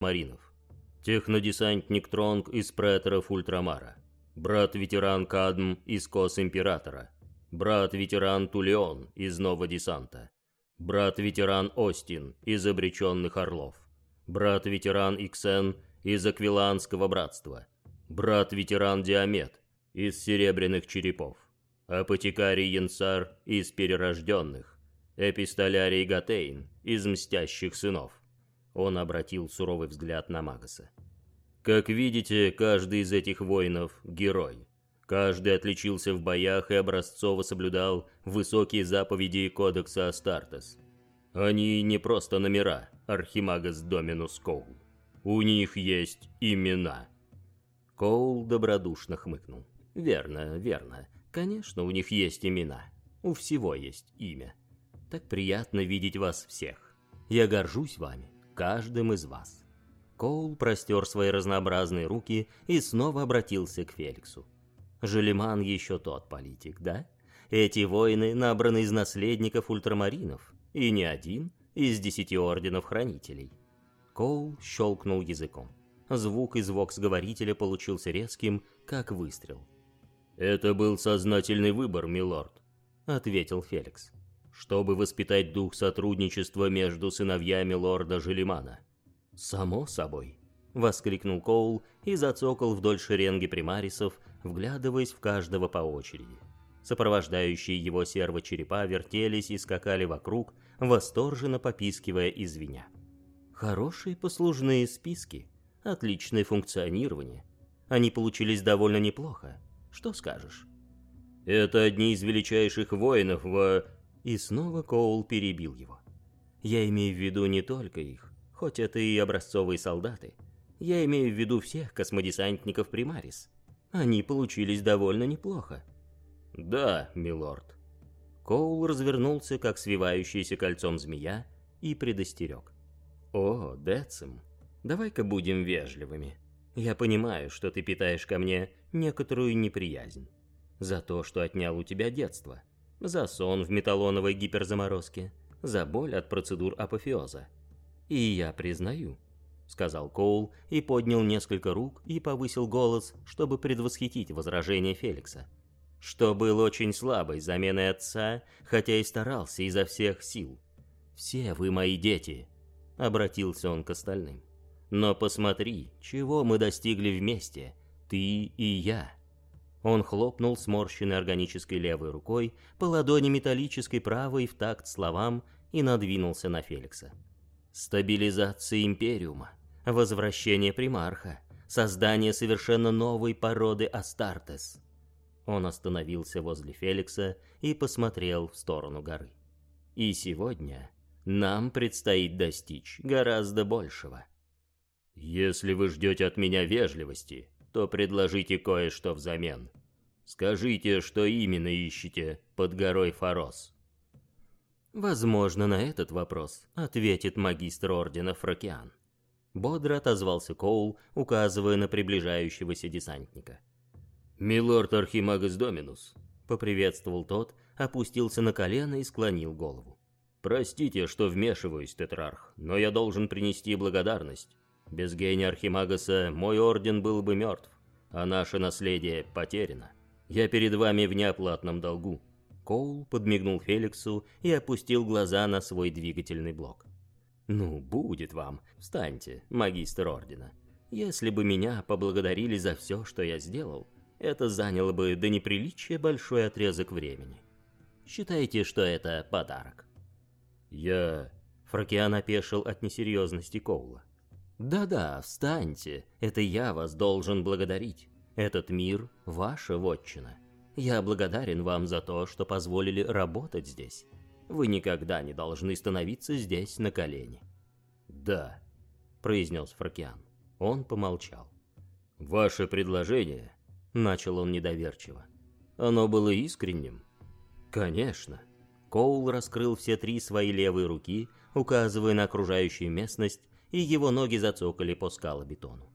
маринов. Технодесантник Тронг из преторов Ультрамара. Брат-ветеран Кадм из Кос Императора. Брат-ветеран Тулеон из Нового Десанта. Брат-ветеран Остин из Обреченных Орлов. Брат-ветеран Иксен из Аквиланского Братства. Брат-ветеран Диамет из Серебряных Черепов. Апотекарий Янсар из Перерожденных. Эпистолярий Гатейн из Мстящих Сынов. Он обратил суровый взгляд на Магаса. Как видите, каждый из этих воинов – герой. Каждый отличился в боях и образцово соблюдал высокие заповеди Кодекса Астартес. Они не просто номера, Архимагас Доминус Коул. У них есть имена. Коул добродушно хмыкнул. Верно, верно. Конечно, у них есть имена. У всего есть имя. Так приятно видеть вас всех. Я горжусь вами каждым из вас. Коул простер свои разнообразные руки и снова обратился к Феликсу. Желеман еще тот политик, да? Эти воины набраны из наследников ультрамаринов, и не один из десяти орденов хранителей. Коул щелкнул языком. Звук из вокс-говорителя получился резким, как выстрел. «Это был сознательный выбор, милорд», — ответил Феликс чтобы воспитать дух сотрудничества между сыновьями лорда Желимана. «Само собой», — воскликнул Коул и зацокал вдоль шеренги примарисов, вглядываясь в каждого по очереди. Сопровождающие его сервочерепа вертелись и скакали вокруг, восторженно попискивая и звеня. Хорошие послужные списки, отличное функционирование. Они получились довольно неплохо. Что скажешь? Это одни из величайших воинов в и снова Коул перебил его. Я имею в виду не только их, хоть это и образцовые солдаты. Я имею в виду всех космодесантников Примарис. Они получились довольно неплохо. Да, милорд. Коул развернулся, как свивающийся кольцом змея, и предостерег. О, Децим, давай-ка будем вежливыми. Я понимаю, что ты питаешь ко мне некоторую неприязнь. За то, что отнял у тебя детство за сон в металлоновой гиперзаморозке, за боль от процедур апофеоза. «И я признаю», — сказал Коул и поднял несколько рук и повысил голос, чтобы предвосхитить возражение Феликса, что был очень слабой заменой отца, хотя и старался изо всех сил. «Все вы мои дети», — обратился он к остальным. «Но посмотри, чего мы достигли вместе, ты и я». Он хлопнул сморщенной органической левой рукой по ладони металлической правой в такт словам и надвинулся на Феликса. Стабилизация Империума, возвращение Примарха, создание совершенно новой породы Астартес. Он остановился возле Феликса и посмотрел в сторону горы. И сегодня нам предстоит достичь гораздо большего. Если вы ждете от меня вежливости, то предложите кое-что взамен. Скажите, что именно ищете под горой Фарос. Возможно, на этот вопрос ответит магистр ордена Фракиан. Бодро отозвался Коул, указывая на приближающегося десантника. «Милорд Архимагас Доминус», — поприветствовал тот, опустился на колено и склонил голову. «Простите, что вмешиваюсь, Тетрарх, но я должен принести благодарность. Без гения Архимагаса мой орден был бы мертв, а наше наследие потеряно. Я перед вами в неоплатном долгу». Коул подмигнул Феликсу и опустил глаза на свой двигательный блок. «Ну, будет вам. Встаньте, магистр ордена. Если бы меня поблагодарили за все, что я сделал, это заняло бы до неприличия большой отрезок времени. Считайте, что это подарок». «Я...» Фракиан опешил от несерьезности Коула. «Да-да, встаньте, это я вас должен благодарить. Этот мир – ваша вотчина. Я благодарен вам за то, что позволили работать здесь. Вы никогда не должны становиться здесь на колени». «Да», – произнес Фракиан. Он помолчал. «Ваше предложение», – начал он недоверчиво. «Оно было искренним?» «Конечно». Коул раскрыл все три свои левые руки, указывая на окружающую местность, и его ноги зацокали по скалобетону.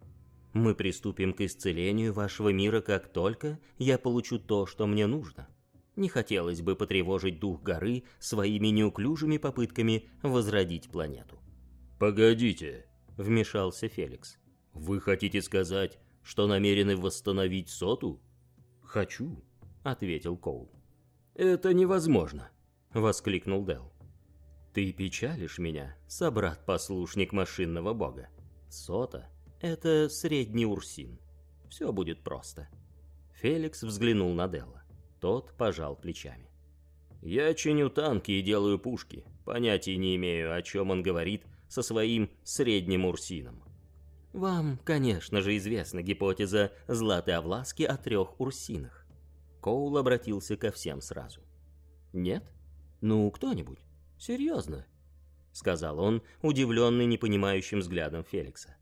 Мы приступим к исцелению вашего мира, как только я получу то, что мне нужно. Не хотелось бы потревожить дух горы своими неуклюжими попытками возродить планету. «Погодите», — вмешался Феликс. «Вы хотите сказать, что намерены восстановить соту?» «Хочу», — ответил Коул. «Это невозможно», — воскликнул Дел. «Ты печалишь меня, собрат-послушник машинного бога. Сота — это средний урсин. Все будет просто». Феликс взглянул на Делла. Тот пожал плечами. «Я чиню танки и делаю пушки. Понятия не имею, о чем он говорит со своим средним урсином». «Вам, конечно же, известна гипотеза Златой Овласки о трех урсинах». Коул обратился ко всем сразу. «Нет? Ну, кто-нибудь? Серьезно?» Сказал он, удивленный непонимающим взглядом Феликса.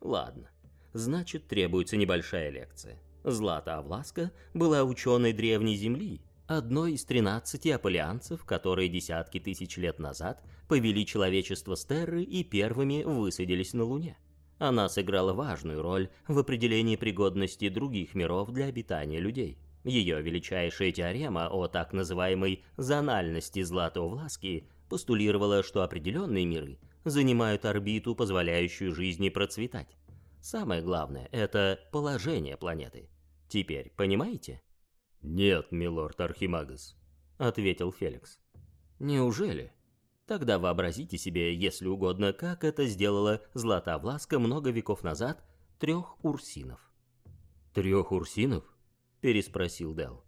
«Ладно, значит, требуется небольшая лекция. Злата Авласка была ученой Древней Земли, одной из тринадцати аполианцев, которые десятки тысяч лет назад повели человечество с Терры и первыми высадились на Луне. Она сыграла важную роль в определении пригодности других миров для обитания людей. Ее величайшая теорема о так называемой зональности Златоувласки постулировала, что определенные миры занимают орбиту, позволяющую жизни процветать. Самое главное – это положение планеты – Теперь понимаете? Нет, милорд Архимагас, ответил Феликс. Неужели? Тогда вообразите себе, если угодно, как это сделала Златовласка много веков назад трех урсинов. Трех урсинов? переспросил Дел.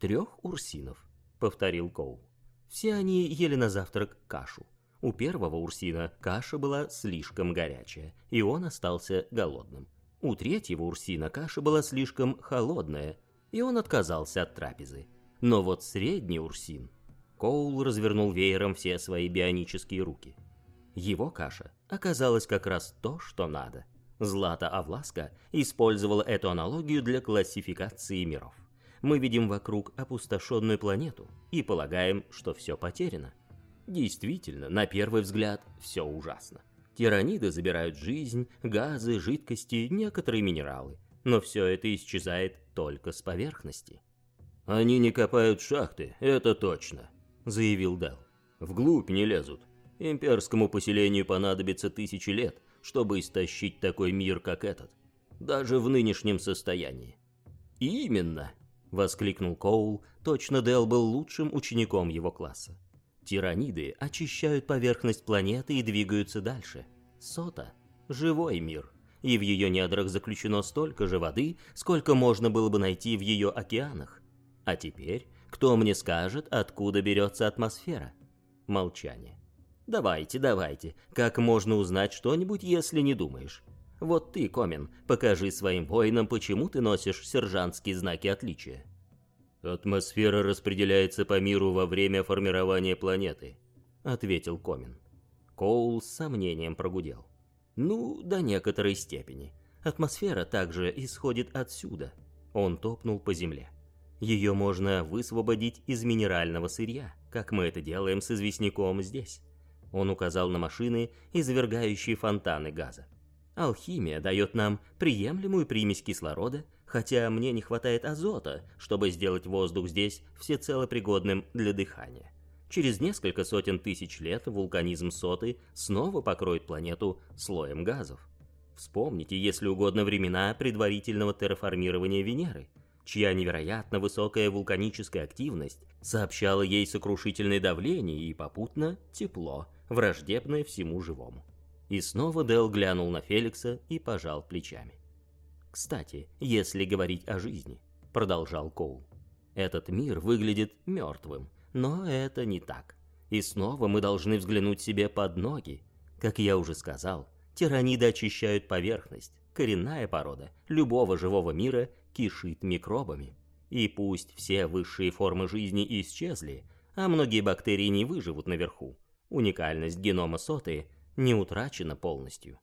Трех урсинов, повторил Коул. Все они ели на завтрак кашу. У первого урсина каша была слишком горячая, и он остался голодным. У третьего Урсина каша была слишком холодная, и он отказался от трапезы. Но вот средний Урсин... Коул развернул веером все свои бионические руки. Его каша оказалась как раз то, что надо. Злата Авласка использовала эту аналогию для классификации миров. Мы видим вокруг опустошенную планету и полагаем, что все потеряно. Действительно, на первый взгляд, все ужасно. Тираниды забирают жизнь, газы, жидкости, некоторые минералы. Но все это исчезает только с поверхности. «Они не копают шахты, это точно», — заявил Дал. «Вглубь не лезут. Имперскому поселению понадобится тысячи лет, чтобы истощить такой мир, как этот. Даже в нынешнем состоянии». «Именно!» — воскликнул Коул. Точно Дел был лучшим учеником его класса. Тираниды очищают поверхность планеты и двигаются дальше. Сота – живой мир, и в ее недрах заключено столько же воды, сколько можно было бы найти в ее океанах. А теперь, кто мне скажет, откуда берется атмосфера? Молчание. Давайте, давайте, как можно узнать что-нибудь, если не думаешь? Вот ты, Комин, покажи своим воинам, почему ты носишь сержантские знаки отличия. «Атмосфера распределяется по миру во время формирования планеты», — ответил Комин. Коул с сомнением прогудел. «Ну, до некоторой степени. Атмосфера также исходит отсюда». Он топнул по земле. Ее можно высвободить из минерального сырья, как мы это делаем с известняком здесь. Он указал на машины, извергающие фонтаны газа. Алхимия дает нам приемлемую примесь кислорода хотя мне не хватает азота, чтобы сделать воздух здесь всецело пригодным для дыхания. Через несколько сотен тысяч лет вулканизм соты снова покроет планету слоем газов. Вспомните, если угодно, времена предварительного терраформирования Венеры, чья невероятно высокая вулканическая активность сообщала ей сокрушительное давление и попутно тепло, враждебное всему живому. И снова Дел глянул на Феликса и пожал плечами. Кстати, если говорить о жизни, продолжал Коул, этот мир выглядит мертвым, но это не так. И снова мы должны взглянуть себе под ноги. Как я уже сказал, тираниды очищают поверхность. Коренная порода любого живого мира кишит микробами. И пусть все высшие формы жизни исчезли, а многие бактерии не выживут наверху, уникальность генома соты не утрачена полностью.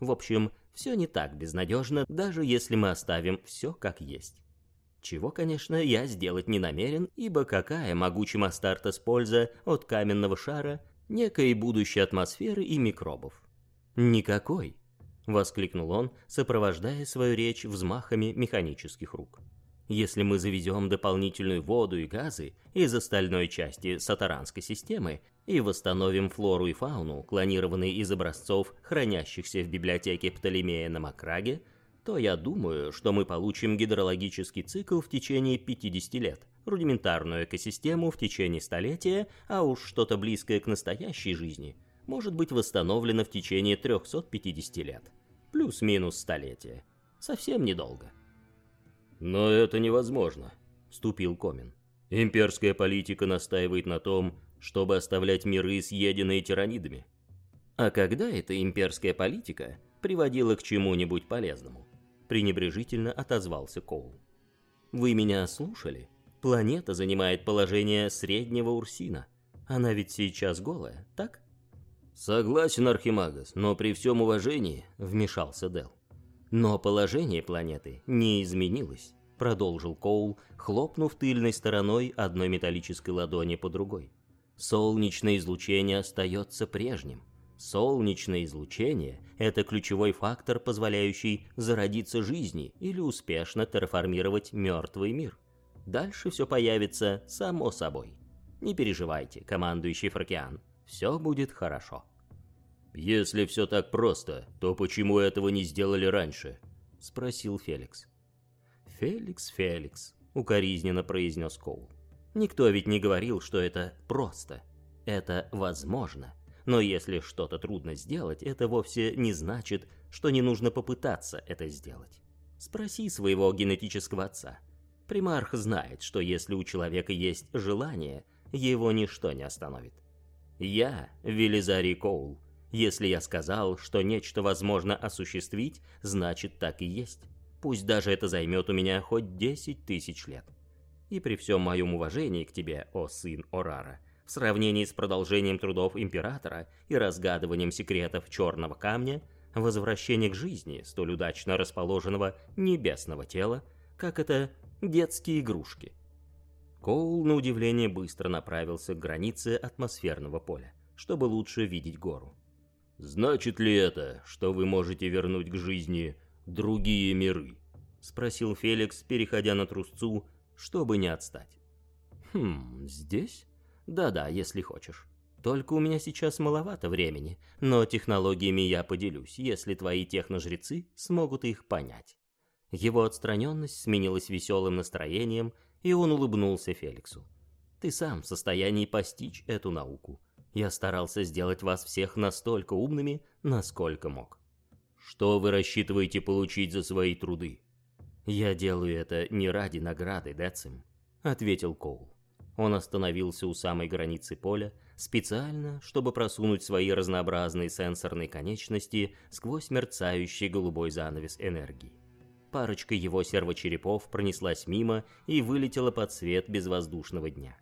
В общем, все не так безнадежно, даже если мы оставим все как есть. Чего, конечно, я сделать не намерен, ибо какая могучим Астартес польза от каменного шара, некой будущей атмосферы и микробов? Никакой, воскликнул он, сопровождая свою речь взмахами механических рук. Если мы завезем дополнительную воду и газы из остальной части сатаранской системы и восстановим флору и фауну, клонированные из образцов, хранящихся в библиотеке Птолемея на Макраге, то я думаю, что мы получим гидрологический цикл в течение 50 лет, рудиментарную экосистему в течение столетия, а уж что-то близкое к настоящей жизни может быть восстановлено в течение 350 лет. Плюс-минус столетие. Совсем недолго. «Но это невозможно», — вступил Комин. «Имперская политика настаивает на том, чтобы оставлять миры, съеденные тиранидами». «А когда эта имперская политика приводила к чему-нибудь полезному?» пренебрежительно отозвался Коул. «Вы меня слушали? Планета занимает положение среднего Урсина. Она ведь сейчас голая, так?» «Согласен, Архимагас, но при всем уважении», — вмешался Дел. Но положение планеты не изменилось, продолжил Коул, хлопнув тыльной стороной одной металлической ладони по другой. Солнечное излучение остается прежним. Солнечное излучение – это ключевой фактор, позволяющий зародиться жизни или успешно терраформировать мертвый мир. Дальше все появится само собой. Не переживайте, командующий Фракиан, все будет хорошо. «Если все так просто, то почему этого не сделали раньше?» — спросил Феликс. «Феликс, Феликс», — укоризненно произнес Коул. «Никто ведь не говорил, что это просто. Это возможно. Но если что-то трудно сделать, это вовсе не значит, что не нужно попытаться это сделать. Спроси своего генетического отца. Примарх знает, что если у человека есть желание, его ничто не остановит. Я, Велизарий Коул, если я сказал, что нечто возможно осуществить, значит так и есть. Пусть даже это займет у меня хоть десять тысяч лет. И при всем моем уважении к тебе, о сын Орара, в сравнении с продолжением трудов Императора и разгадыванием секретов Черного Камня, возвращение к жизни столь удачно расположенного небесного тела, как это детские игрушки. Коул, на удивление, быстро направился к границе атмосферного поля, чтобы лучше видеть гору. «Значит ли это, что вы можете вернуть к жизни другие миры?» — спросил Феликс, переходя на трусцу, чтобы не отстать. «Хм, здесь? Да-да, если хочешь. Только у меня сейчас маловато времени, но технологиями я поделюсь, если твои техножрецы смогут их понять». Его отстраненность сменилась веселым настроением, и он улыбнулся Феликсу. «Ты сам в состоянии постичь эту науку. Я старался сделать вас всех настолько умными, насколько мог. Что вы рассчитываете получить за свои труды? Я делаю это не ради награды, Децим, ответил Коул. Он остановился у самой границы поля, специально, чтобы просунуть свои разнообразные сенсорные конечности сквозь мерцающий голубой занавес энергии. Парочка его сервочерепов пронеслась мимо и вылетела под свет безвоздушного дня.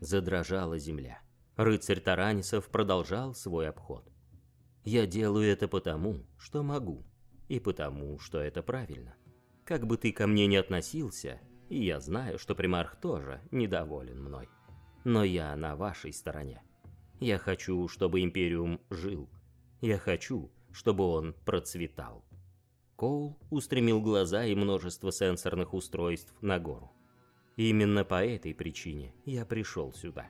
Задрожала земля. Рыцарь Таранисов продолжал свой обход. «Я делаю это потому, что могу, и потому, что это правильно. Как бы ты ко мне ни относился, и я знаю, что примарх тоже недоволен мной, но я на вашей стороне. Я хочу, чтобы Империум жил. Я хочу, чтобы он процветал». Коул устремил глаза и множество сенсорных устройств на гору. Именно по этой причине я пришел сюда.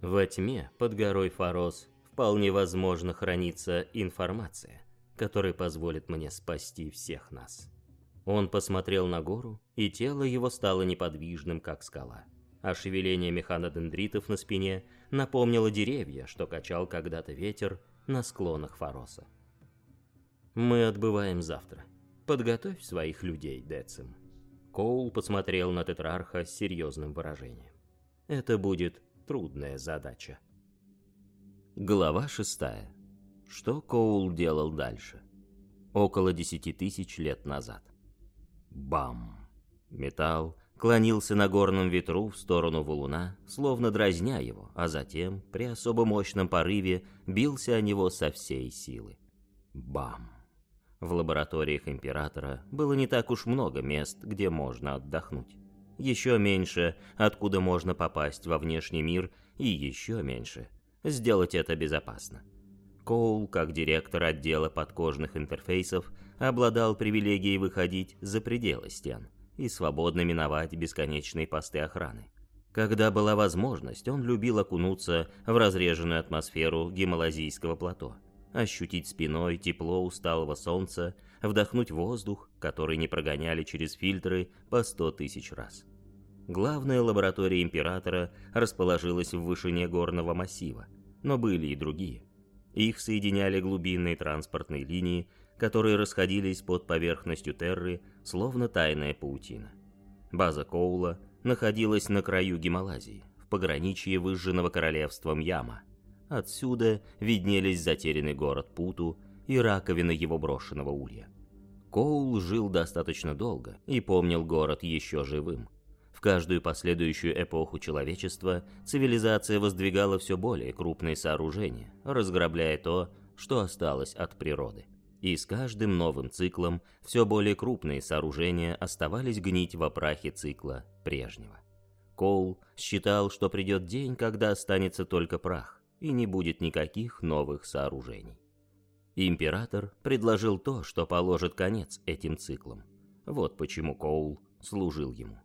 Во тьме под горой Фарос вполне возможно хранится информация, которая позволит мне спасти всех нас. Он посмотрел на гору, и тело его стало неподвижным, как скала. А шевеление механодендритов на спине напомнило деревья, что качал когда-то ветер на склонах Фароса. «Мы отбываем завтра. Подготовь своих людей, Децим». Коул посмотрел на Тетрарха с серьезным выражением. «Это будет трудная задача. Глава шестая. Что Коул делал дальше? Около десяти тысяч лет назад. Бам! Металл клонился на горном ветру в сторону валуна, словно дразня его, а затем, при особо мощном порыве, бился о него со всей силы. Бам! В лабораториях Императора было не так уж много мест, где можно отдохнуть еще меньше, откуда можно попасть во внешний мир, и еще меньше, сделать это безопасно. Коул, как директор отдела подкожных интерфейсов, обладал привилегией выходить за пределы стен, и свободно миновать бесконечные посты охраны. Когда была возможность, он любил окунуться в разреженную атмосферу гималазийского плато, ощутить спиной тепло усталого солнца, вдохнуть воздух, который не прогоняли через фильтры по сто тысяч раз. Главная лаборатория Императора расположилась в вышине горного массива, но были и другие. Их соединяли глубинные транспортные линии, которые расходились под поверхностью Терры, словно тайная паутина. База Коула находилась на краю Гималазии, в пограничье выжженного королевством Яма. Отсюда виднелись затерянный город Путу и раковина его брошенного улья. Коул жил достаточно долго и помнил город еще живым. В каждую последующую эпоху человечества цивилизация воздвигала все более крупные сооружения, разграбляя то, что осталось от природы. И с каждым новым циклом все более крупные сооружения оставались гнить в опрахе цикла прежнего. Коул считал, что придет день, когда останется только прах, и не будет никаких новых сооружений. Император предложил то, что положит конец этим циклам. Вот почему Коул служил ему.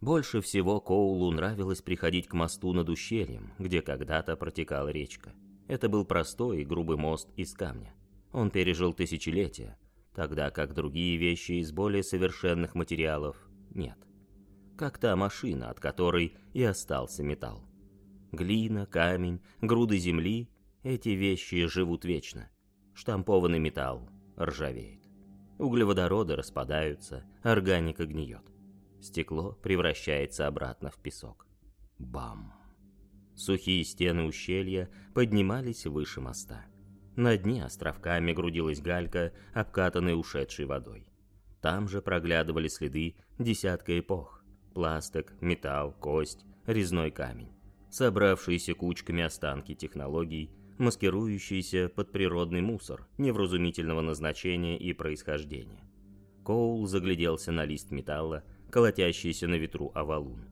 Больше всего Коулу нравилось приходить к мосту над ущельем, где когда-то протекала речка. Это был простой и грубый мост из камня. Он пережил тысячелетия, тогда как другие вещи из более совершенных материалов нет. Как та машина, от которой и остался металл. Глина, камень, груды земли – эти вещи живут вечно. Штампованный металл ржавеет. Углеводороды распадаются, органика гниет. Стекло превращается обратно в песок. Бам! Сухие стены ущелья поднимались выше моста. На дне островками грудилась галька, обкатанная ушедшей водой. Там же проглядывали следы десятка эпох. Пластик, металл, кость, резной камень. Собравшиеся кучками останки технологий, маскирующиеся под природный мусор невразумительного назначения и происхождения. Коул загляделся на лист металла, колотящийся на ветру о валун.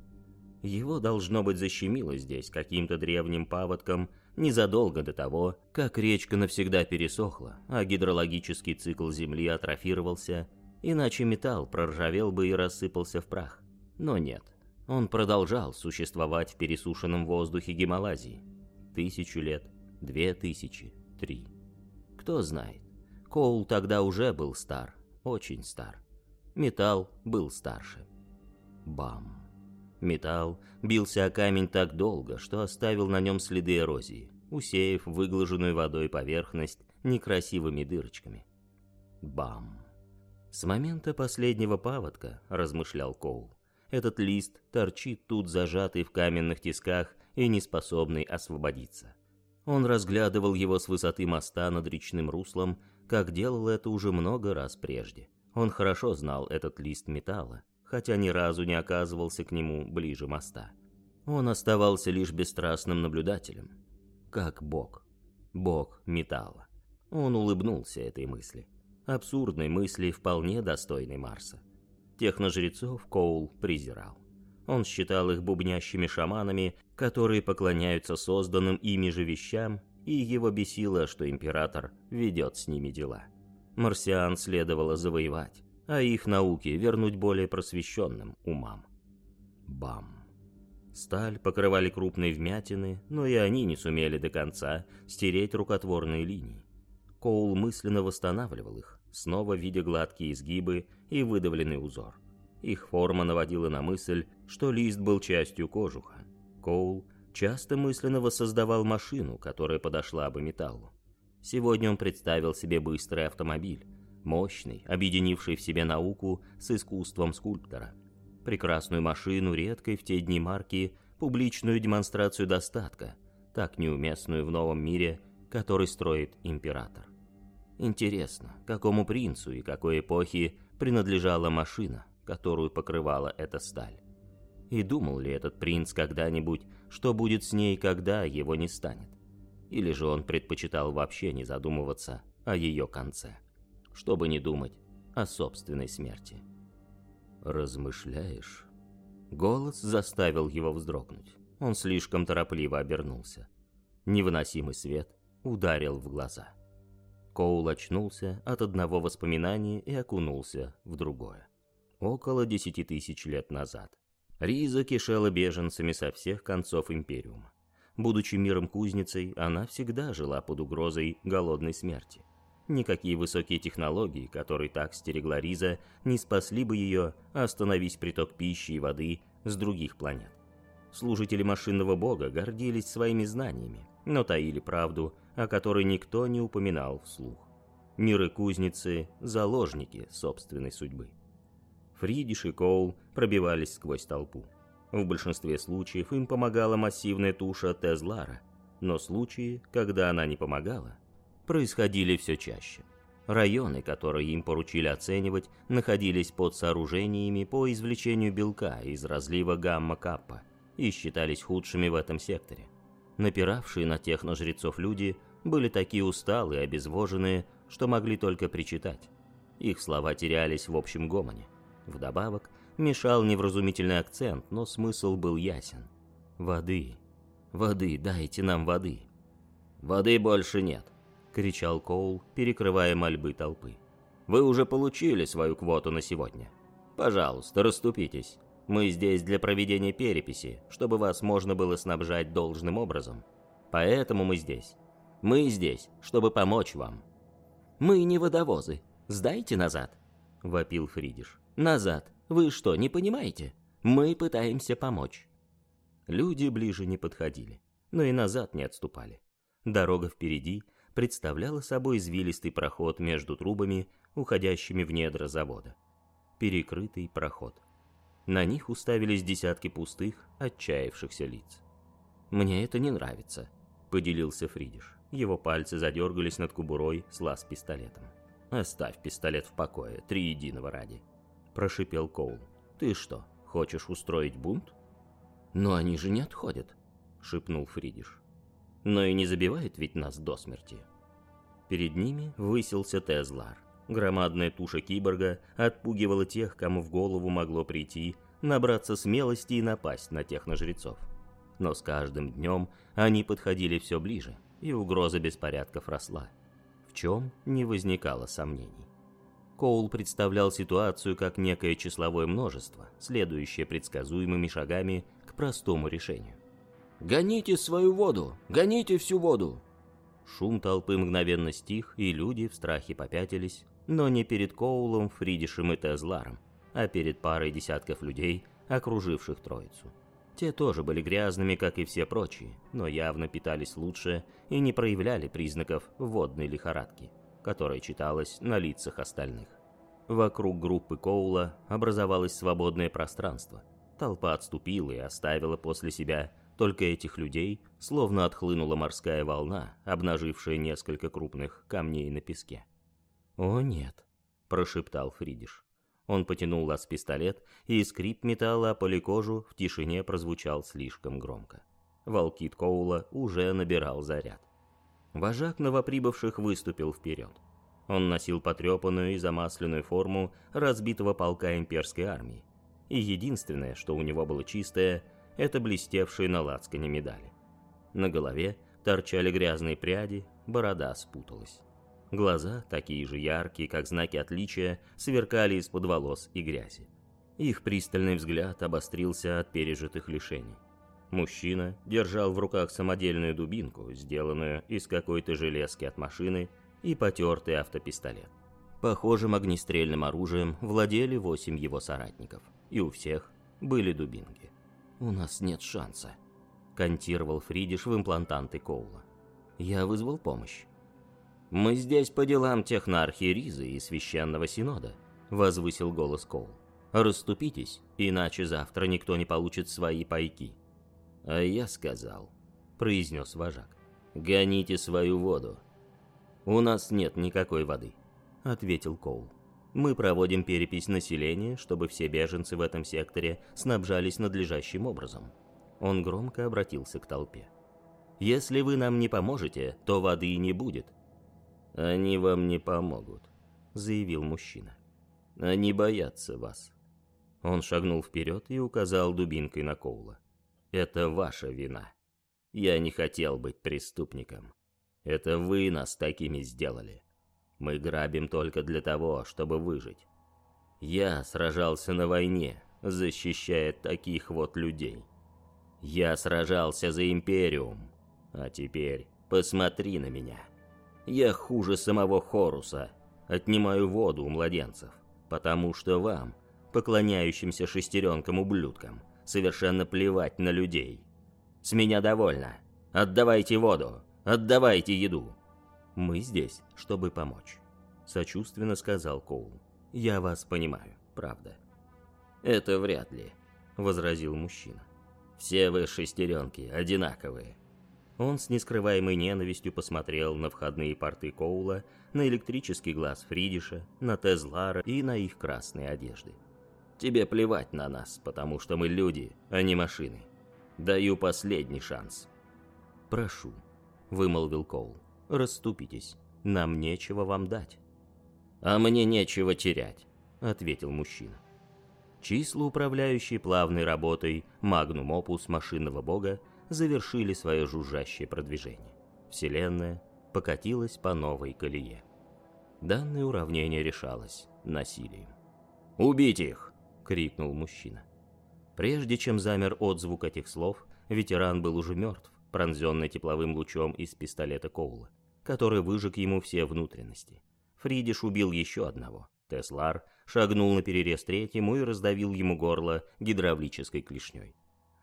Его, должно быть, защемило здесь каким-то древним паводком незадолго до того, как речка навсегда пересохла, а гидрологический цикл Земли атрофировался, иначе металл проржавел бы и рассыпался в прах. Но нет, он продолжал существовать в пересушенном воздухе Гималазии. Тысячу лет, две тысячи, три. Кто знает, Коул тогда уже был стар, очень стар. Металл был старше. Бам. Металл бился о камень так долго, что оставил на нем следы эрозии, усеяв выглаженную водой поверхность некрасивыми дырочками. Бам! С момента последнего паводка, размышлял Коул, этот лист торчит тут зажатый в каменных тисках и не способный освободиться. Он разглядывал его с высоты моста над речным руслом, как делал это уже много раз прежде. Он хорошо знал этот лист металла, хотя ни разу не оказывался к нему ближе моста. Он оставался лишь бесстрастным наблюдателем, как бог, бог металла. Он улыбнулся этой мысли, абсурдной мысли, вполне достойной Марса. Техножрецов Коул презирал. Он считал их бубнящими шаманами, которые поклоняются созданным ими же вещам, и его бесило, что император ведет с ними дела. Марсиан следовало завоевать, а их науки вернуть более просвещенным умам. Бам. Сталь покрывали крупные вмятины, но и они не сумели до конца стереть рукотворные линии. Коул мысленно восстанавливал их, снова видя гладкие изгибы и выдавленный узор. Их форма наводила на мысль, что лист был частью кожуха. Коул часто мысленно воссоздавал машину, которая подошла бы металлу. Сегодня он представил себе быстрый автомобиль, мощный, объединивший в себе науку с искусством скульптора. Прекрасную машину редкой в те дни марки, публичную демонстрацию достатка, так неуместную в новом мире, который строит император. Интересно, какому принцу и какой эпохе принадлежала машина, которую покрывала эта сталь? И думал ли этот принц когда-нибудь, что будет с ней, когда его не станет? Или же он предпочитал вообще не задумываться о ее конце? чтобы не думать о собственной смерти. «Размышляешь?» Голос заставил его вздрогнуть. Он слишком торопливо обернулся. Невыносимый свет ударил в глаза. Коул очнулся от одного воспоминания и окунулся в другое. Около десяти тысяч лет назад. Риза кишела беженцами со всех концов Империума. Будучи миром кузницей, она всегда жила под угрозой голодной смерти. Никакие высокие технологии, которые так стерегла Риза, не спасли бы ее, остановись приток пищи и воды с других планет. Служители машинного бога гордились своими знаниями, но таили правду, о которой никто не упоминал вслух. Миры кузницы – заложники собственной судьбы. Фридиш и Коул пробивались сквозь толпу. В большинстве случаев им помогала массивная туша Тезлара, но случаи, когда она не помогала, происходили все чаще. Районы, которые им поручили оценивать, находились под сооружениями по извлечению белка из разлива гамма-каппа и считались худшими в этом секторе. Напиравшие на техножрецов люди были такие усталые и обезвоженные, что могли только причитать. Их слова терялись в общем гомоне. Вдобавок, мешал невразумительный акцент, но смысл был ясен. «Воды! Воды! Дайте нам воды!» «Воды больше нет!» — кричал Коул, перекрывая мольбы толпы. «Вы уже получили свою квоту на сегодня. Пожалуйста, расступитесь. Мы здесь для проведения переписи, чтобы вас можно было снабжать должным образом. Поэтому мы здесь. Мы здесь, чтобы помочь вам». «Мы не водовозы. Сдайте назад!» — вопил Фридиш. Назад. Вы что, не понимаете? Мы пытаемся помочь. Люди ближе не подходили, но и назад не отступали. Дорога впереди представляла собой извилистый проход между трубами, уходящими в недра завода. Перекрытый проход. На них уставились десятки пустых, отчаявшихся лиц. «Мне это не нравится», — поделился Фридиш. Его пальцы задергались над кубурой с лаз-пистолетом. «Оставь пистолет в покое, три единого ради», — прошипел Коул. «Ты что, хочешь устроить бунт?» «Но они же не отходят», — шепнул Фридиш. «Но и не забивают ведь нас до смерти». Перед ними высился Тезлар. Громадная туша киборга отпугивала тех, кому в голову могло прийти набраться смелости и напасть на техножрецов. Но с каждым днем они подходили все ближе, и угроза беспорядков росла. В чем не возникало сомнений. Коул представлял ситуацию как некое числовое множество, следующее предсказуемыми шагами к простому решению. «Гоните свою воду! Гоните всю воду!» Шум толпы мгновенно стих, и люди в страхе попятились, но не перед Коулом, Фридишем и Тезларом, а перед парой десятков людей, окруживших троицу. Те тоже были грязными, как и все прочие, но явно питались лучше и не проявляли признаков водной лихорадки которая читалась на лицах остальных. Вокруг группы Коула образовалось свободное пространство. Толпа отступила и оставила после себя только этих людей, словно отхлынула морская волна, обнажившая несколько крупных камней на песке. «О нет», — прошептал Фридиш. Он потянул лаз-пистолет, и скрип металла о поликожу в тишине прозвучал слишком громко. Волкит Коула уже набирал заряд. Вожак новоприбывших выступил вперед. Он носил потрепанную и замасленную форму разбитого полка имперской армии. И единственное, что у него было чистое, это блестевшие на лацкане медали. На голове торчали грязные пряди, борода спуталась. Глаза, такие же яркие, как знаки отличия, сверкали из-под волос и грязи. Их пристальный взгляд обострился от пережитых лишений. Мужчина держал в руках самодельную дубинку, сделанную из какой-то железки от машины, и потертый автопистолет. Похожим огнестрельным оружием владели восемь его соратников, и у всех были дубинки. «У нас нет шанса», — контировал Фридиш в имплантанты Коула. «Я вызвал помощь». «Мы здесь по делам технархии Ризы и Священного Синода», — возвысил голос Коул. «Расступитесь, иначе завтра никто не получит свои пайки». «А я сказал», — произнес вожак, — «гоните свою воду». «У нас нет никакой воды», — ответил Коул. «Мы проводим перепись населения, чтобы все беженцы в этом секторе снабжались надлежащим образом». Он громко обратился к толпе. «Если вы нам не поможете, то воды не будет». «Они вам не помогут», — заявил мужчина. «Они боятся вас». Он шагнул вперед и указал дубинкой на Коула. Это ваша вина. Я не хотел быть преступником. Это вы нас такими сделали. Мы грабим только для того, чтобы выжить. Я сражался на войне, защищая таких вот людей. Я сражался за Империум, а теперь посмотри на меня. Я хуже самого Хоруса, отнимаю воду у младенцев, потому что вам, поклоняющимся шестеренкам-ублюдкам, совершенно плевать на людей. С меня довольно. Отдавайте воду, отдавайте еду. Мы здесь, чтобы помочь, сочувственно сказал Коул. Я вас понимаю, правда. Это вряд ли, возразил мужчина. Все вы шестеренки одинаковые. Он с нескрываемой ненавистью посмотрел на входные порты Коула, на электрический глаз Фридиша, на Тезлара и на их красные одежды. Тебе плевать на нас, потому что мы люди, а не машины. Даю последний шанс. Прошу, вымолвил Коул. Расступитесь. Нам нечего вам дать. А мне нечего терять, ответил мужчина. Числа, управляющие плавной работой Магнум Опус машинного бога, завершили свое жужжащее продвижение. Вселенная покатилась по новой колее. Данное уравнение решалось насилием. «Убить их!» — крикнул мужчина. Прежде чем замер отзвук этих слов, ветеран был уже мертв, пронзенный тепловым лучом из пистолета Коула, который выжег ему все внутренности. Фридиш убил еще одного. Теслар шагнул на перерез третьему и раздавил ему горло гидравлической клешней.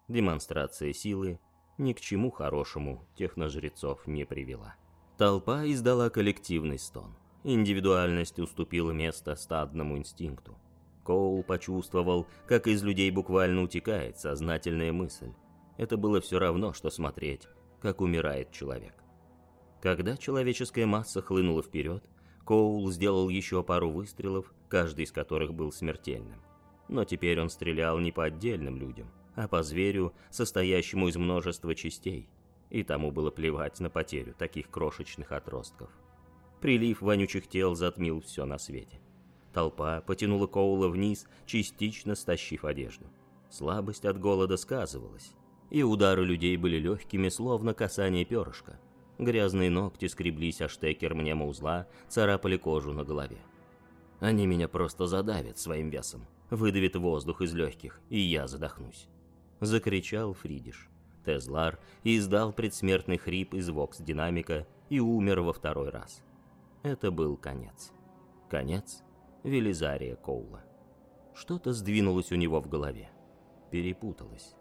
Демонстрация силы ни к чему хорошему техножрецов не привела. Толпа издала коллективный стон. Индивидуальность уступила место стадному инстинкту. Коул почувствовал, как из людей буквально утекает сознательная мысль. Это было все равно, что смотреть, как умирает человек. Когда человеческая масса хлынула вперед, Коул сделал еще пару выстрелов, каждый из которых был смертельным. Но теперь он стрелял не по отдельным людям, а по зверю, состоящему из множества частей, и тому было плевать на потерю таких крошечных отростков. Прилив вонючих тел затмил все на свете. Толпа потянула Коула вниз, частично стащив одежду. Слабость от голода сказывалась, и удары людей были легкими, словно касание перышка. Грязные ногти скреблись о штекер мнемоузла, царапали кожу на голове. Они меня просто задавят своим весом, выдавит воздух из легких, и я задохнусь. — закричал Фридиш. Тезлар издал предсмертный хрип из вокс-динамика и умер во второй раз. Это был конец. Конец Велизария Коула. Что-то сдвинулось у него в голове. Перепуталось.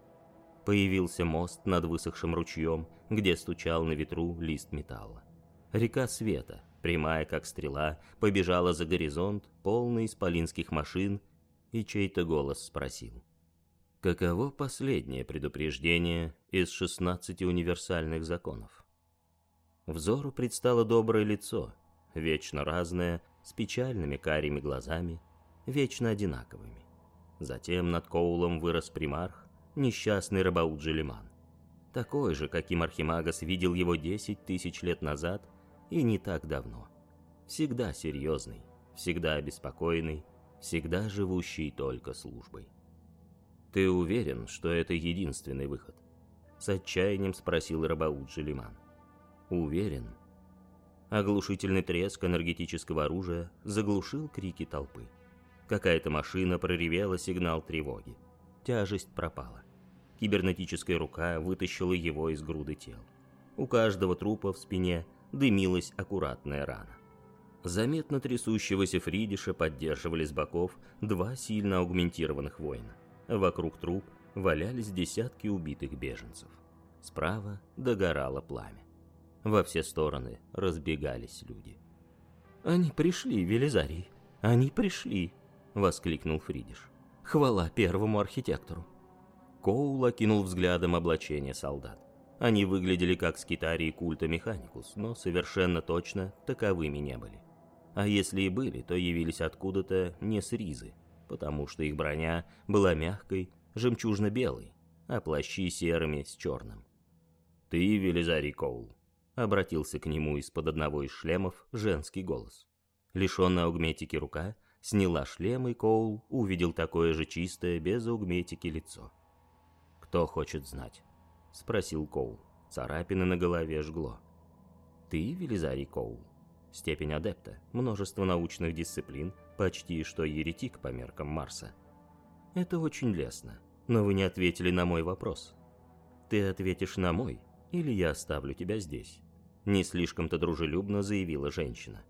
Появился мост над высохшим ручьем, где стучал на ветру лист металла. Река света, прямая как стрела, побежала за горизонт, полный исполинских машин, и чей-то голос спросил. Каково последнее предупреждение из 16 универсальных законов? Взору предстало доброе лицо, вечно разное, с печальными карими глазами, вечно одинаковыми. Затем над Коулом вырос примарх, несчастный Рабаут Джелиман. Такой же, каким Архимагас видел его 10 тысяч лет назад и не так давно. Всегда серьезный, всегда обеспокоенный, всегда живущий только службой. «Ты уверен, что это единственный выход?» С отчаянием спросил Рабаут Желиман. «Уверен». Оглушительный треск энергетического оружия заглушил крики толпы. Какая-то машина проревела сигнал тревоги. Тяжесть пропала. Кибернетическая рука вытащила его из груды тел. У каждого трупа в спине дымилась аккуратная рана. Заметно трясущегося Фридиша поддерживали с боков два сильно аугментированных воина. Вокруг труп валялись десятки убитых беженцев. Справа догорало пламя. Во все стороны разбегались люди. «Они пришли, Велизарий! Они пришли!» — воскликнул Фридиш. «Хвала первому архитектору!» Коул окинул взглядом облачение солдат. Они выглядели как скитарии культа Механикус, но совершенно точно таковыми не были. А если и были, то явились откуда-то не с Ризы, потому что их броня была мягкой, жемчужно-белой, а плащи серыми с черным. «Ты, Велизарий Коул», — обратился к нему из-под одного из шлемов женский голос. Лишенная аугметики рука сняла шлем, и Коул увидел такое же чистое, без аугметики лицо. «Кто хочет знать?» — спросил Коул. Царапины на голове жгло. «Ты, Велизарий Коул?» Степень адепта, множество научных дисциплин — почти что еретик по меркам Марса. Это очень лестно, но вы не ответили на мой вопрос. Ты ответишь на мой, или я оставлю тебя здесь? Не слишком-то дружелюбно заявила женщина.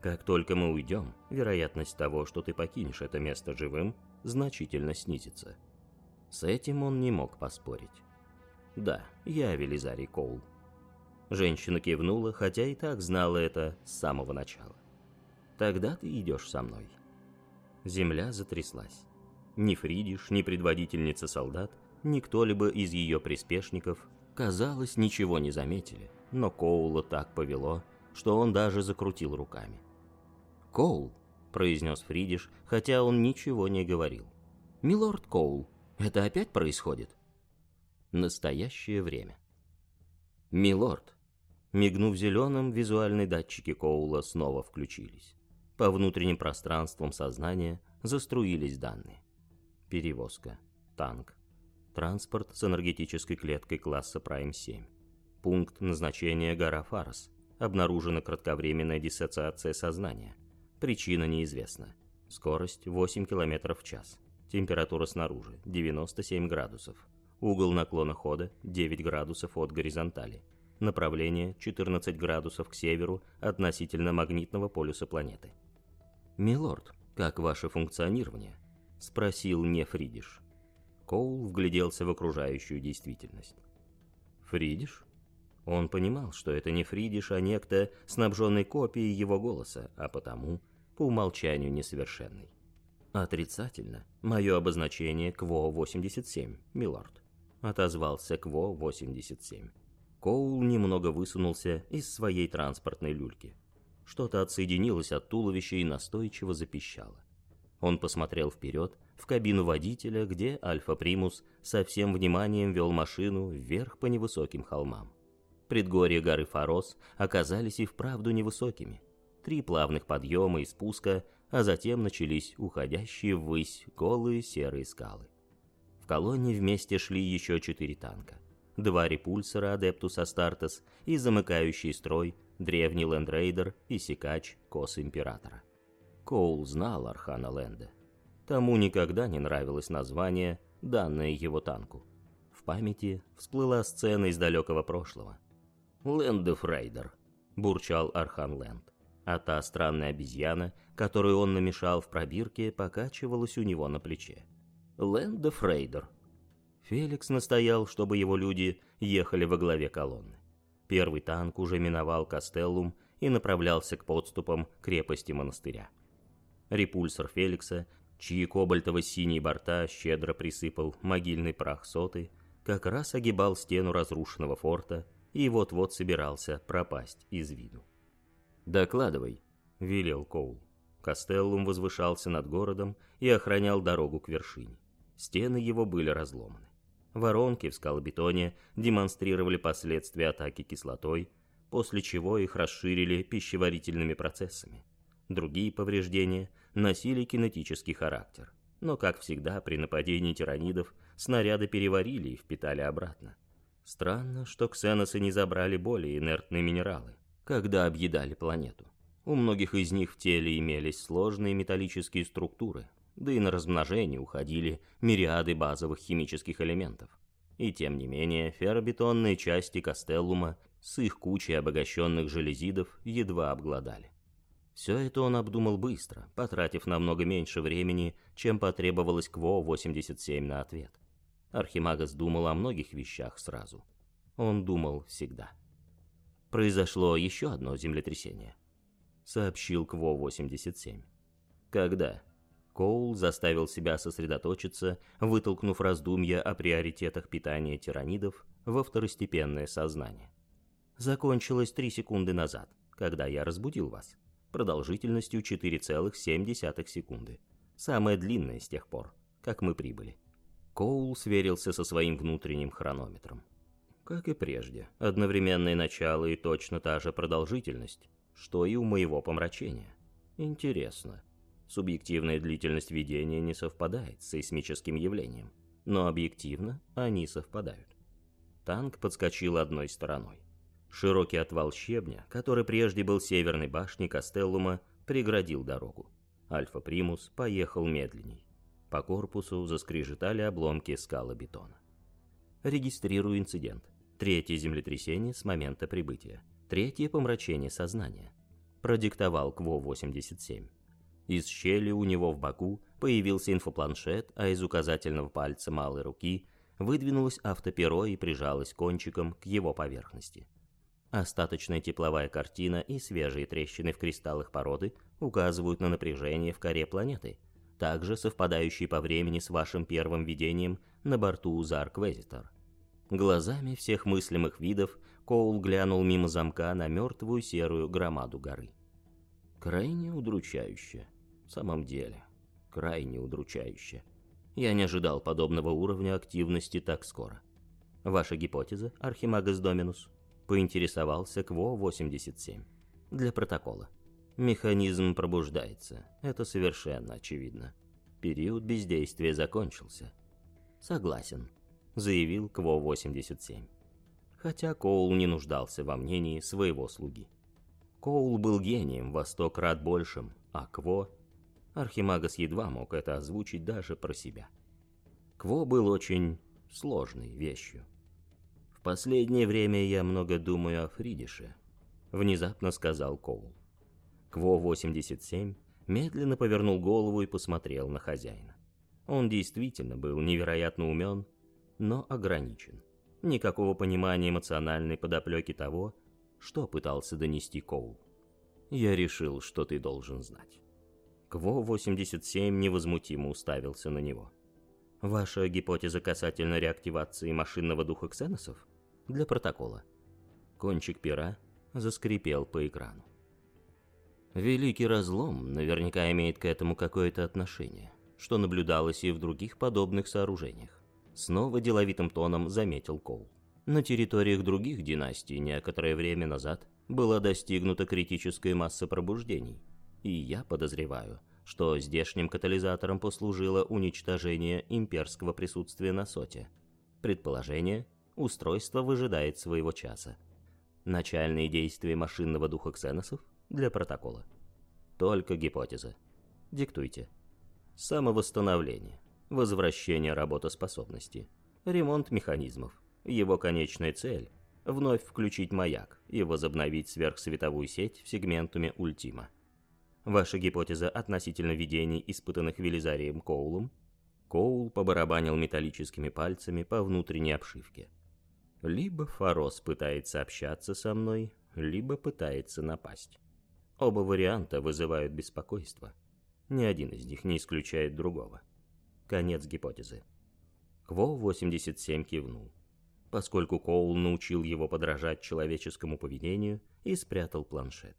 Как только мы уйдем, вероятность того, что ты покинешь это место живым, значительно снизится. С этим он не мог поспорить. Да, я Велизарий Коул. Женщина кивнула, хотя и так знала это с самого начала. Тогда ты идешь со мной. Земля затряслась. Ни Фридиш, ни предводительница солдат, ни кто-либо из ее приспешников, казалось, ничего не заметили, но Коула так повело, что он даже закрутил руками. «Коул», — произнес Фридиш, хотя он ничего не говорил. «Милорд Коул, это опять происходит?» Настоящее время. «Милорд», Мигнув зеленым, визуальные датчики Коула снова включились. По внутренним пространствам сознания заструились данные. Перевозка. Танк. Транспорт с энергетической клеткой класса Прайм-7. Пункт назначения гора Фарос. Обнаружена кратковременная диссоциация сознания. Причина неизвестна. Скорость 8 км в час. Температура снаружи 97 градусов. Угол наклона хода 9 градусов от горизонтали. Направление 14 градусов к северу относительно магнитного полюса планеты. «Милорд, как ваше функционирование?» — спросил не Фридиш. Коул вгляделся в окружающую действительность. «Фридиш?» Он понимал, что это не Фридиш, а некто, снабженный копией его голоса, а потому, по умолчанию, несовершенный. «Отрицательно. Мое обозначение КВО-87, милорд», — отозвался КВО-87. Коул немного высунулся из своей транспортной люльки. Что-то отсоединилось от туловища и настойчиво запищало. Он посмотрел вперед, в кабину водителя, где Альфа-Примус со всем вниманием вел машину вверх по невысоким холмам. Предгорья горы Форос оказались и вправду невысокими. Три плавных подъема и спуска, а затем начались уходящие ввысь голые серые скалы. В колонне вместе шли еще четыре танка два репульсора Адептус Астартес и замыкающий строй древний Лендрейдер и Секач Кос Императора. Коул знал Архана Ленда. Тому никогда не нравилось название, данное его танку. В памяти всплыла сцена из далекого прошлого. «Лэндов Рейдер», — бурчал Архан Ленд. А та странная обезьяна, которую он намешал в пробирке, покачивалась у него на плече. «Лэндов Рейдер», Феликс настоял, чтобы его люди ехали во главе колонны. Первый танк уже миновал Кастеллум и направлялся к подступам крепости монастыря. Репульсор Феликса, чьи кобальтово-синие борта щедро присыпал могильный прах соты, как раз огибал стену разрушенного форта и вот-вот собирался пропасть из виду. «Докладывай», — велел Коул. Кастеллум возвышался над городом и охранял дорогу к вершине. Стены его были разломаны. Воронки в скалобетоне демонстрировали последствия атаки кислотой, после чего их расширили пищеварительными процессами. Другие повреждения носили кинетический характер, но, как всегда, при нападении тиранидов снаряды переварили и впитали обратно. Странно, что ксеносы не забрали более инертные минералы, когда объедали планету. У многих из них в теле имелись сложные металлические структуры, да и на размножение уходили мириады базовых химических элементов. И тем не менее, ферробетонные части Кастеллума с их кучей обогащенных железидов едва обглодали. Все это он обдумал быстро, потратив намного меньше времени, чем потребовалось КВО-87 на ответ. Архимагас думал о многих вещах сразу. Он думал всегда. Произошло еще одно землетрясение. Сообщил КВО-87. Когда? Коул заставил себя сосредоточиться, вытолкнув раздумья о приоритетах питания тиранидов во второстепенное сознание. Закончилось три секунды назад, когда я разбудил вас, продолжительностью 4,7 секунды. Самая длинная с тех пор, как мы прибыли. Коул сверился со своим внутренним хронометром. Как и прежде, одновременное начало и точно та же продолжительность, что и у моего помрачения. Интересно. Субъективная длительность видения не совпадает с сейсмическим явлением, но объективно они совпадают. Танк подскочил одной стороной. Широкий отвал щебня, который прежде был северной башней Кастеллума, преградил дорогу. Альфа Примус поехал медленней. По корпусу заскрежетали обломки скалобетона. Регистрирую инцидент. Третье землетрясение с момента прибытия. Третье помрачение сознания. Продиктовал КВО-87. Из щели у него в боку появился инфопланшет, а из указательного пальца малой руки выдвинулось автоперо и прижалось кончиком к его поверхности. Остаточная тепловая картина и свежие трещины в кристаллах породы указывают на напряжение в коре планеты, также совпадающие по времени с вашим первым видением на борту Зарк Везитор. Глазами всех мыслимых видов Коул глянул мимо замка на мертвую серую громаду горы. Крайне удручающе. В самом деле, крайне удручающе. Я не ожидал подобного уровня активности так скоро. Ваша гипотеза, Архимагас Доминус? Поинтересовался КВО-87. Для протокола. Механизм пробуждается. Это совершенно очевидно. Период бездействия закончился. Согласен, заявил КВО-87. Хотя Коул не нуждался во мнении своего слуги. Коул был гением во сто крат большим, а Кво... Архимагас едва мог это озвучить даже про себя. Кво был очень сложной вещью. «В последнее время я много думаю о Фридише», — внезапно сказал Коул. Кво-87 медленно повернул голову и посмотрел на хозяина. Он действительно был невероятно умен, но ограничен. Никакого понимания эмоциональной подоплеки того, что пытался донести Коул. «Я решил, что ты должен знать». Кво-87 невозмутимо уставился на него. «Ваша гипотеза касательно реактивации машинного духа ксеносов? Для протокола». Кончик пера заскрипел по экрану. Великий разлом наверняка имеет к этому какое-то отношение, что наблюдалось и в других подобных сооружениях. Снова деловитым тоном заметил Коул. На территориях других династий некоторое время назад была достигнута критическая масса пробуждений, и я подозреваю, что здешним катализатором послужило уничтожение имперского присутствия на Соте. Предположение – устройство выжидает своего часа. Начальные действия машинного духа ксеносов – для протокола. Только гипотеза. Диктуйте. Самовосстановление. Возвращение работоспособности. Ремонт механизмов. Его конечная цель – вновь включить маяк и возобновить сверхсветовую сеть в сегментуме Ультима. Ваша гипотеза относительно видений, испытанных Велизарием Коулом? Коул побарабанил металлическими пальцами по внутренней обшивке. Либо Фарос пытается общаться со мной, либо пытается напасть. Оба варианта вызывают беспокойство. Ни один из них не исключает другого. Конец гипотезы. Кво-87 кивнул, поскольку Коул научил его подражать человеческому поведению и спрятал планшет.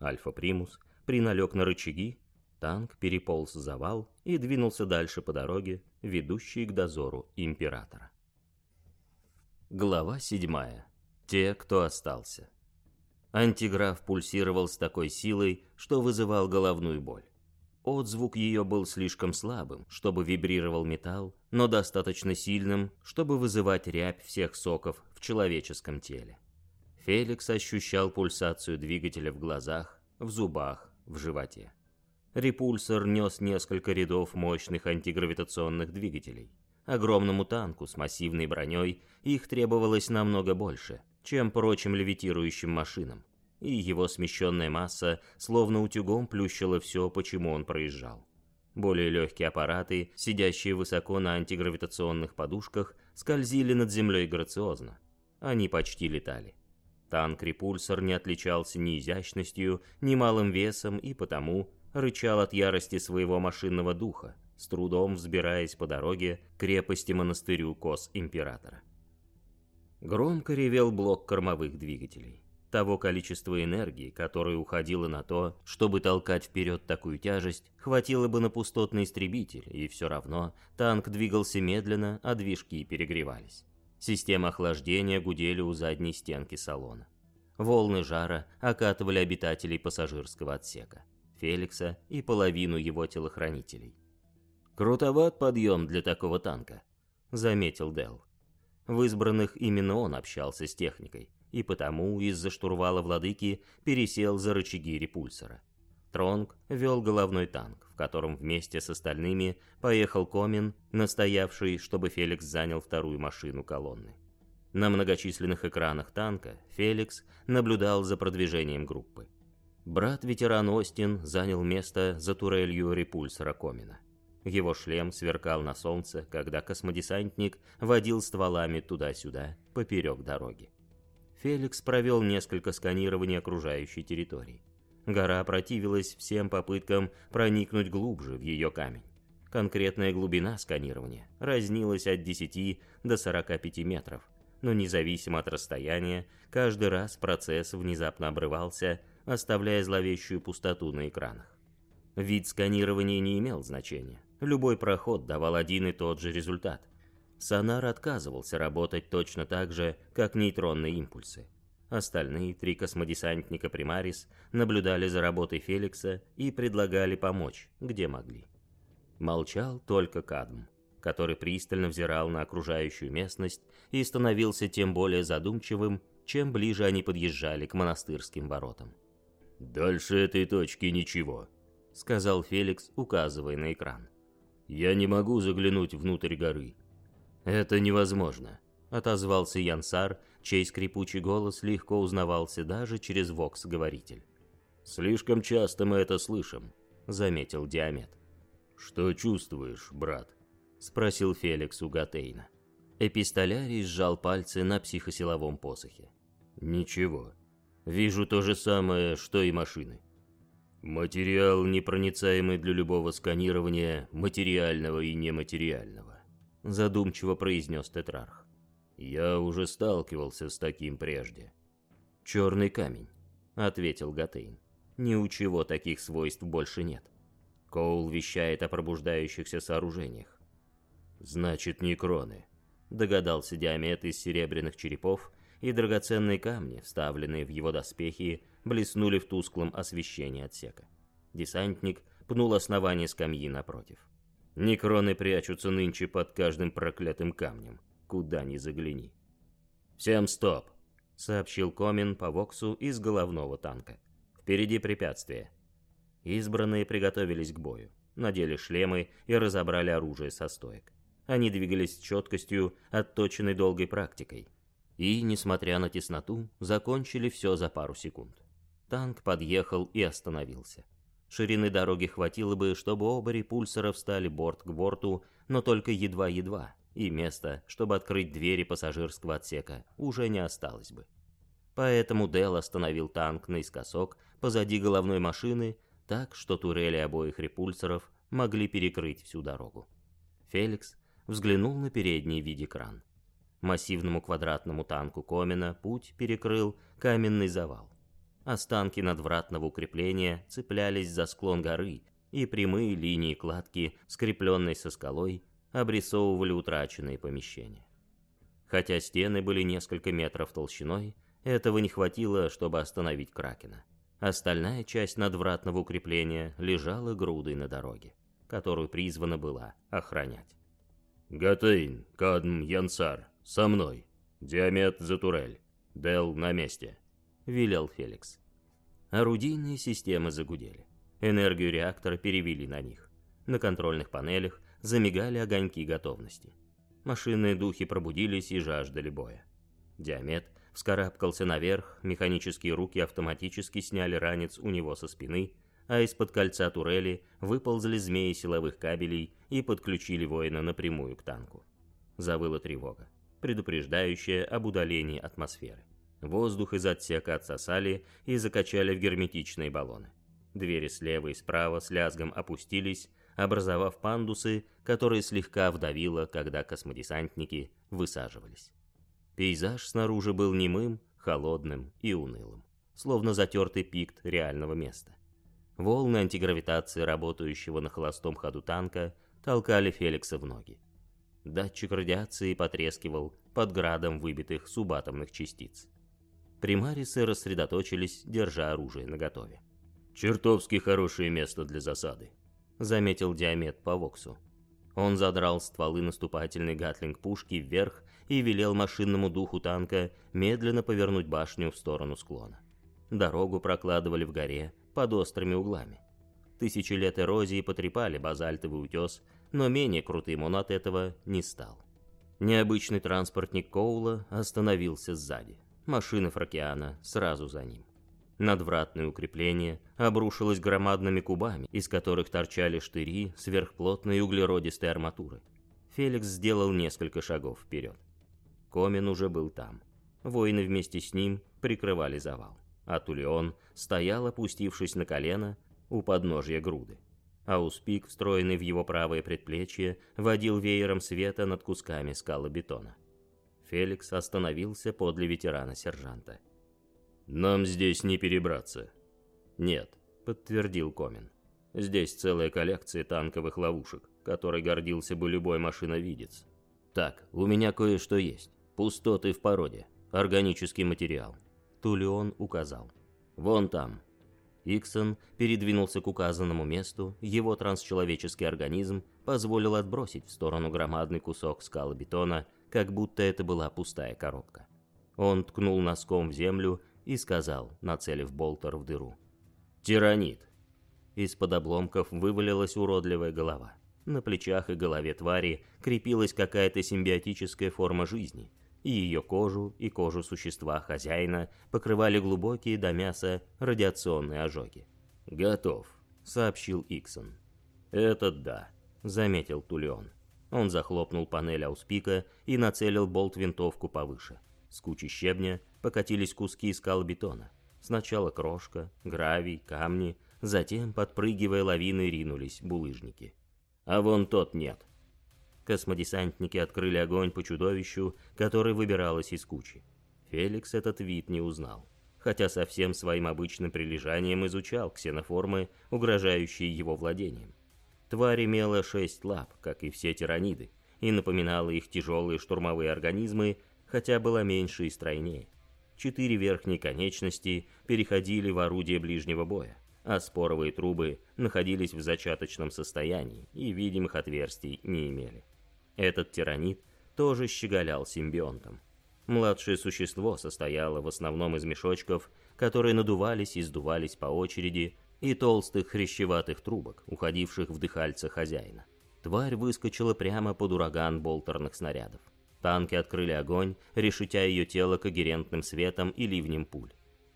Альфа-Примус приналег на рычаги, танк переполз завал и двинулся дальше по дороге, ведущей к дозору Императора. Глава 7. Те, кто остался. Антиграф пульсировал с такой силой, что вызывал головную боль. Отзвук ее был слишком слабым, чтобы вибрировал металл, но достаточно сильным, чтобы вызывать рябь всех соков в человеческом теле. Феликс ощущал пульсацию двигателя в глазах, в зубах, в животе. Репульсор нес несколько рядов мощных антигравитационных двигателей. Огромному танку с массивной броней их требовалось намного больше, чем прочим левитирующим машинам, и его смещенная масса словно утюгом плющила все, почему он проезжал. Более легкие аппараты, сидящие высоко на антигравитационных подушках, скользили над землей грациозно. Они почти летали. Танк-репульсор не отличался ни изящностью, ни малым весом и потому рычал от ярости своего машинного духа, с трудом взбираясь по дороге к крепости-монастырю Кос-Императора. Громко ревел блок кормовых двигателей. Того количества энергии, которое уходило на то, чтобы толкать вперед такую тяжесть, хватило бы на пустотный истребитель, и все равно танк двигался медленно, а движки перегревались. Системы охлаждения гудели у задней стенки салона. Волны жара окатывали обитателей пассажирского отсека, Феликса и половину его телохранителей. «Крутоват подъем для такого танка», — заметил Дел. В избранных именно он общался с техникой, и потому из-за штурвала владыки пересел за рычаги репульсора. Тронг вел головной танк, в котором вместе с остальными поехал Комин, настоявший, чтобы Феликс занял вторую машину колонны. На многочисленных экранах танка Феликс наблюдал за продвижением группы. Брат-ветеран Остин занял место за турелью репульсора Комина. Его шлем сверкал на солнце, когда космодесантник водил стволами туда-сюда, поперек дороги. Феликс провел несколько сканирований окружающей территории. Гора противилась всем попыткам проникнуть глубже в ее камень. Конкретная глубина сканирования разнилась от 10 до 45 метров, но независимо от расстояния, каждый раз процесс внезапно обрывался, оставляя зловещую пустоту на экранах. Вид сканирования не имел значения. Любой проход давал один и тот же результат. Сонар отказывался работать точно так же, как нейтронные импульсы. Остальные три космодесантника Примарис наблюдали за работой Феликса и предлагали помочь, где могли. Молчал только Кадм который пристально взирал на окружающую местность и становился тем более задумчивым, чем ближе они подъезжали к монастырским воротам. «Дальше этой точки ничего», — сказал Феликс, указывая на экран. «Я не могу заглянуть внутрь горы». «Это невозможно», — отозвался Янсар, чей скрипучий голос легко узнавался даже через вокс-говоритель. «Слишком часто мы это слышим», — заметил Диамет. «Что чувствуешь, брат?» — спросил Феликс у Гатейна. Эпистолярий сжал пальцы на психосиловом посохе. «Ничего. Вижу то же самое, что и машины. Материал, непроницаемый для любого сканирования, материального и нематериального», — задумчиво произнес Тетрарх. «Я уже сталкивался с таким прежде». «Черный камень», — ответил Гатейн. «Ни у чего таких свойств больше нет. Коул вещает о пробуждающихся сооружениях. «Значит, некроны», — догадался Диамет из серебряных черепов, и драгоценные камни, вставленные в его доспехи, блеснули в тусклом освещении отсека. Десантник пнул основание скамьи напротив. «Некроны прячутся нынче под каждым проклятым камнем, куда ни загляни». «Всем стоп!» — сообщил Комин по Воксу из головного танка. «Впереди препятствие». Избранные приготовились к бою, надели шлемы и разобрали оружие со стоек. Они двигались с четкостью, отточенной долгой практикой. И, несмотря на тесноту, закончили все за пару секунд. Танк подъехал и остановился. Ширины дороги хватило бы, чтобы оба репульсора встали борт к борту, но только едва-едва, и места, чтобы открыть двери пассажирского отсека, уже не осталось бы. Поэтому Дел остановил танк наискосок позади головной машины, так, что турели обоих репульсоров могли перекрыть всю дорогу. Феликс взглянул на передний видекран. Массивному квадратному танку Комина путь перекрыл каменный завал. Останки надвратного укрепления цеплялись за склон горы, и прямые линии кладки, скрепленной со скалой, обрисовывали утраченные помещения. Хотя стены были несколько метров толщиной, этого не хватило, чтобы остановить Кракена. Остальная часть надвратного укрепления лежала грудой на дороге, которую призвана была охранять. «Гатейн, Кадм, Янсар, со мной. Диамет за турель. Дел на месте», — велел Феликс. Орудийные системы загудели. Энергию реактора перевели на них. На контрольных панелях замигали огоньки готовности. Машинные духи пробудились и жаждали боя. Диамет вскарабкался наверх, механические руки автоматически сняли ранец у него со спины — а из-под кольца турели выползли змеи силовых кабелей и подключили воина напрямую к танку. Завыла тревога, предупреждающая об удалении атмосферы. Воздух из отсека отсосали и закачали в герметичные баллоны. Двери слева и справа с лязгом опустились, образовав пандусы, которые слегка вдавило, когда космодесантники высаживались. Пейзаж снаружи был немым, холодным и унылым, словно затертый пикт реального места. Волны антигравитации, работающего на холостом ходу танка, толкали Феликса в ноги. Датчик радиации потрескивал под градом выбитых субатомных частиц. Примарисы рассредоточились, держа оружие наготове. «Чертовски хорошее место для засады», — заметил Диамет по Воксу. Он задрал стволы наступательной гатлинг-пушки вверх и велел машинному духу танка медленно повернуть башню в сторону склона. Дорогу прокладывали в горе, под острыми углами. Тысячи лет эрозии потрепали базальтовый утес, но менее крутым он от этого не стал. Необычный транспортник Коула остановился сзади. Машина Фракиана сразу за ним. Надвратное укрепление обрушилось громадными кубами, из которых торчали штыри сверхплотной углеродистой арматуры. Феликс сделал несколько шагов вперед. Комин уже был там. Воины вместе с ним прикрывали завал. А Тулеон стоял, опустившись на колено у подножья груды. А Успик, встроенный в его правое предплечье, водил веером света над кусками скалобетона. Феликс остановился подле ветерана-сержанта. «Нам здесь не перебраться». «Нет», — подтвердил Комин. «Здесь целая коллекция танковых ловушек, которой гордился бы любой машиновидец. Так, у меня кое-что есть. Пустоты в породе. Органический материал». Тулеон указал. «Вон там». Иксон передвинулся к указанному месту, его трансчеловеческий организм позволил отбросить в сторону громадный кусок скалобетона, как будто это была пустая коробка. Он ткнул носком в землю и сказал, нацелив болтер в дыру. «Тиранит!» Из-под обломков вывалилась уродливая голова. На плечах и голове твари крепилась какая-то симбиотическая форма жизни, и ее кожу и кожу существа хозяина покрывали глубокие до мяса радиационные ожоги. «Готов», — сообщил Иксон. «Это да», — заметил Тулеон. Он захлопнул панель ауспика и нацелил болт-винтовку повыше. С кучи щебня покатились куски скал бетона. Сначала крошка, гравий, камни, затем, подпрыгивая лавины, ринулись булыжники. А вон тот нет. Космодесантники открыли огонь по чудовищу, которое выбиралось из кучи. Феликс этот вид не узнал, хотя со всем своим обычным прилежанием изучал ксеноформы, угрожающие его владениям. Тварь имела шесть лап, как и все тираниды, и напоминала их тяжелые штурмовые организмы, хотя была меньше и стройнее. Четыре верхние конечности переходили в орудие ближнего боя, а споровые трубы находились в зачаточном состоянии и видимых отверстий не имели. Этот тиранит тоже щеголял симбионтом. Младшее существо состояло в основном из мешочков, которые надувались и сдувались по очереди, и толстых хрящеватых трубок, уходивших в дыхальца хозяина. Тварь выскочила прямо под ураган болтерных снарядов. Танки открыли огонь, решетя ее тело когерентным светом и ливнем пуль.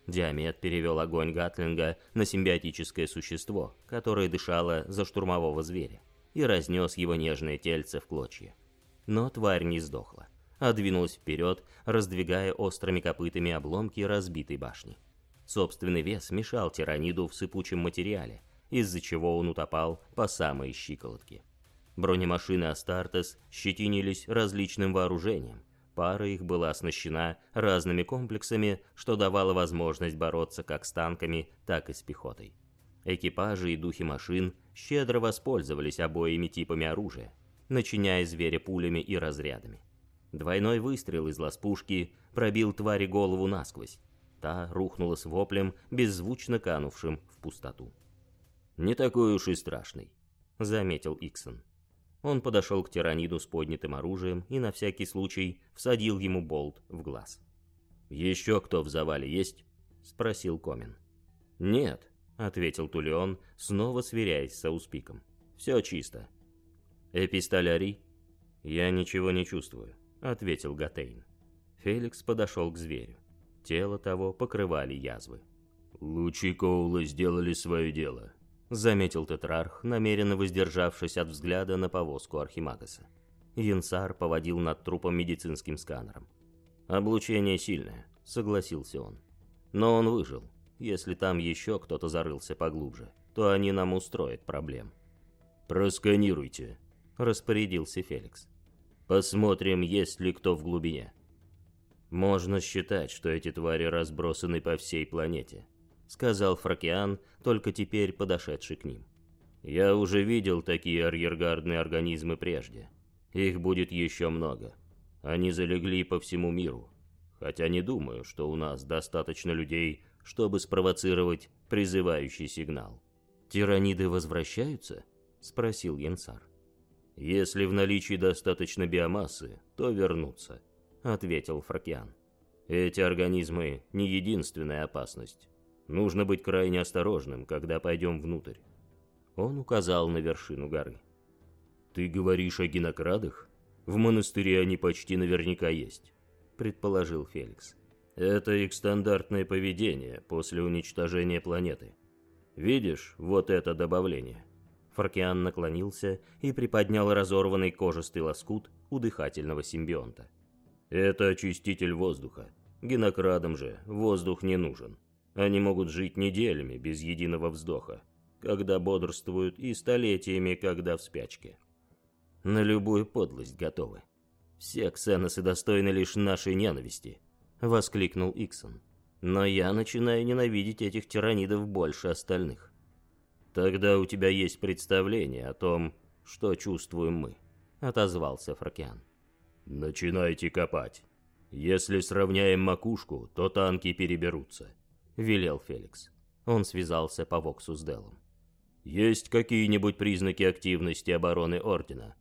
Диамет перевел огонь Гатлинга на симбиотическое существо, которое дышало за штурмового зверя, и разнес его нежное тельце в клочья. Но тварь не сдохла, а двинулась вперед, раздвигая острыми копытами обломки разбитой башни. Собственный вес мешал тираниду в сыпучем материале, из-за чего он утопал по самой щиколотке. Бронемашины Астартес щетинились различным вооружением. Пара их была оснащена разными комплексами, что давало возможность бороться как с танками, так и с пехотой. Экипажи и духи машин щедро воспользовались обоими типами оружия, начиняя зверя пулями и разрядами. Двойной выстрел из лаз-пушки пробил твари голову насквозь. Та рухнула с воплем, беззвучно канувшим в пустоту. «Не такой уж и страшный», — заметил Иксон. Он подошел к тираниду с поднятым оружием и на всякий случай всадил ему болт в глаз. «Еще кто в завале есть?» — спросил Комин. «Нет», — ответил Тулеон, снова сверяясь с ауспиком. «Все чисто». «Эпистолярий?» «Я ничего не чувствую», — ответил Гатейн. Феликс подошел к зверю. Тело того покрывали язвы. «Лучи Коула сделали свое дело», заметил Тетрарх, намеренно воздержавшись от взгляда на повозку Архимагаса. Янсар поводил над трупом медицинским сканером. «Облучение сильное», — согласился он. «Но он выжил. Если там еще кто-то зарылся поглубже, то они нам устроят проблем». «Просканируйте», — распорядился Феликс. «Посмотрим, есть ли кто в глубине». Можно считать, что эти твари разбросаны по всей планете, сказал Фракиан, только теперь подошедший к ним. Я уже видел такие арьергардные организмы прежде. Их будет еще много. Они залегли по всему миру. Хотя не думаю, что у нас достаточно людей, чтобы спровоцировать призывающий сигнал. «Тираниды возвращаются?» — спросил Янсар. «Если в наличии достаточно биомассы, то вернутся», — ответил Фракиан. «Эти организмы не единственная опасность. Нужно быть крайне осторожным, когда пойдем внутрь. Он указал на вершину горы. Ты говоришь о генокрадах? В монастыре они почти наверняка есть, предположил Феликс. Это их стандартное поведение после уничтожения планеты. Видишь, вот это добавление. Фаркиан наклонился и приподнял разорванный кожистый лоскут у дыхательного симбионта. Это очиститель воздуха. Генокрадам же воздух не нужен. Они могут жить неделями без единого вздоха, когда бодрствуют, и столетиями, когда в спячке. На любую подлость готовы. Все ксеносы достойны лишь нашей ненависти, воскликнул Иксон. Но я начинаю ненавидеть этих тиранидов больше остальных. Тогда у тебя есть представление о том, что чувствуем мы, отозвался Фракиан. Начинайте копать. Если сравняем макушку, то танки переберутся, велел Феликс. Он связался по Воксу с Делом. Есть какие-нибудь признаки активности обороны Ордена?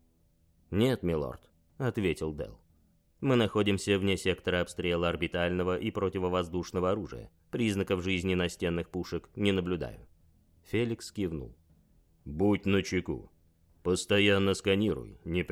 Нет, милорд, ответил Дел. Мы находимся вне сектора обстрела орбитального и противовоздушного оружия. Признаков жизни настенных пушек не наблюдаю. Феликс кивнул. Будь начеку. Постоянно сканируй, не